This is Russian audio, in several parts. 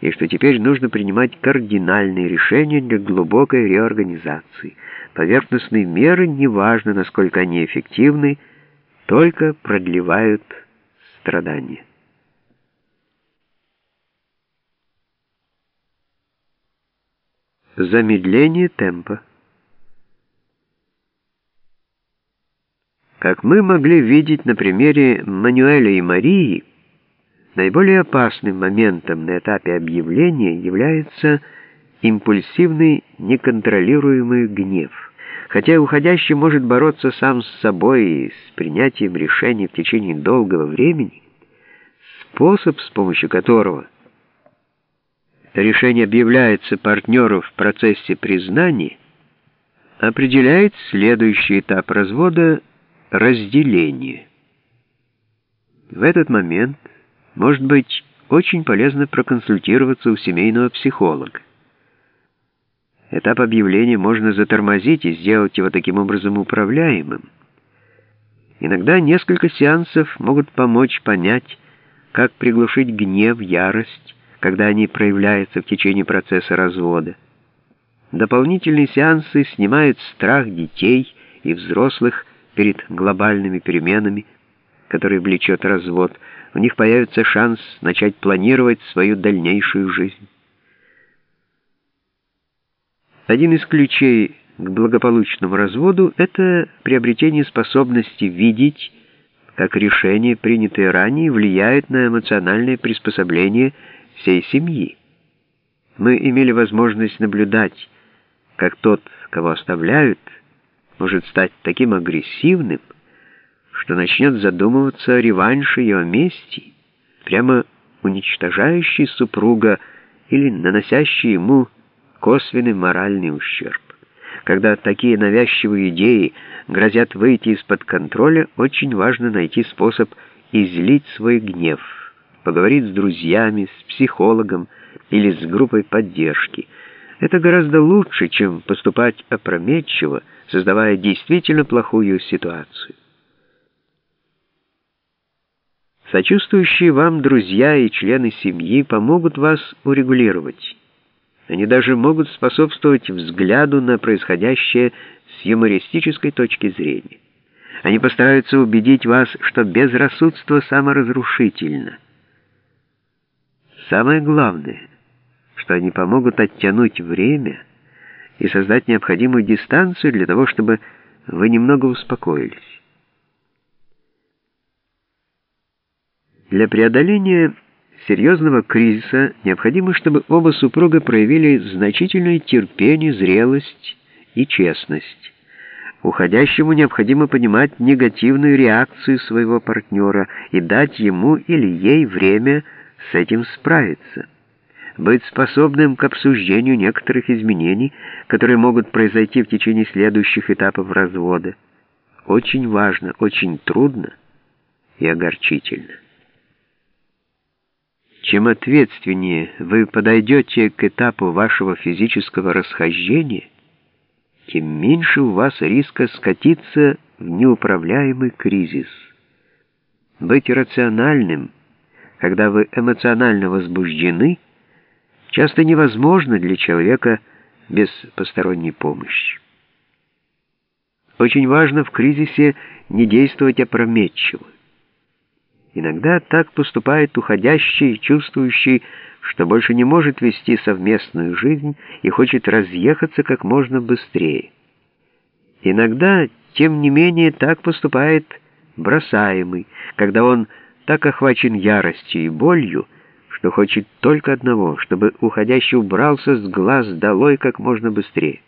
и что теперь нужно принимать кардинальные решения для глубокой реорганизации. Поверхностные меры, неважно, насколько они эффективны, только продлевают страдания. Замедление темпа. Как мы могли видеть на примере Мануэля и Марии, наиболее опасным моментом на этапе объявления является импульсивный неконтролируемый гнев. Хотя уходящий может бороться сам с собой и с принятием решений в течение долгого времени, способ, с помощью которого решение объявляется партнеру в процессе признания, определяет следующий этап развода – разделение. В этот момент может быть очень полезно проконсультироваться у семейного психолога. Этап объявления можно затормозить и сделать его таким образом управляемым. Иногда несколько сеансов могут помочь понять, как приглушить гнев, ярость, когда они проявляются в течение процесса развода. Дополнительные сеансы снимают страх детей и взрослых перед глобальными переменами, которые влечет развод, у них появится шанс начать планировать свою дальнейшую жизнь. Один из ключей к благополучному разводу — это приобретение способности видеть, как решения, принятые ранее, влияют на эмоциональное приспособление всей семьи. Мы имели возможность наблюдать, как тот, кого оставляют, может стать таким агрессивным, что начнет задумываться о реванше и о мести, прямо уничтожающий супруга или наносящий ему косвенный моральный ущерб. Когда такие навязчивые идеи грозят выйти из-под контроля, очень важно найти способ излить свой гнев, поговорить с друзьями, с психологом или с группой поддержки. Это гораздо лучше, чем поступать опрометчиво, создавая действительно плохую ситуацию. Сочувствующие вам друзья и члены семьи помогут вас урегулировать. Они даже могут способствовать взгляду на происходящее с юмористической точки зрения. Они постараются убедить вас, что безрассудство саморазрушительно. Самое главное, что они помогут оттянуть время – и создать необходимую дистанцию для того, чтобы вы немного успокоились. Для преодоления серьезного кризиса необходимо, чтобы оба супруга проявили значительное терпение, зрелость и честность. Уходящему необходимо понимать негативную реакцию своего партнера и дать ему или ей время с этим справиться быть способным к обсуждению некоторых изменений, которые могут произойти в течение следующих этапов развода. Очень важно, очень трудно и огорчительно. Чем ответственнее вы подойдете к этапу вашего физического расхождения, тем меньше у вас риска скатиться в неуправляемый кризис. Быть рациональным, когда вы эмоционально возбуждены – часто невозможно для человека без посторонней помощи. Очень важно в кризисе не действовать опрометчиво. Иногда так поступает уходящий, чувствующий, что больше не может вести совместную жизнь и хочет разъехаться как можно быстрее. Иногда, тем не менее, так поступает бросаемый, когда он так охвачен яростью и болью, что хочет только одного, чтобы уходящий убрался с глаз долой как можно быстрее.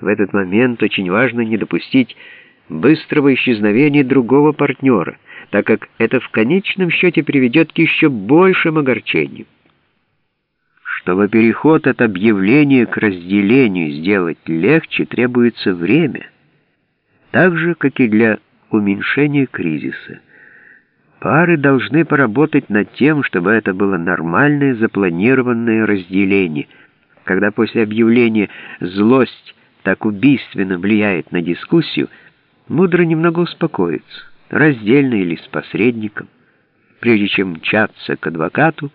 В этот момент очень важно не допустить быстрого исчезновения другого партнера, так как это в конечном счете приведет к еще большим огорчениям. Чтобы переход от объявления к разделению сделать легче, требуется время, так же, как и для уменьшения кризиса. Пары должны поработать над тем, чтобы это было нормальное запланированное разделение. Когда после объявления злость так убийственно влияет на дискуссию, мудро немного успокоиться, раздельно или с посредником, прежде чем мчаться к адвокату,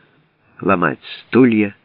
ломать стулья,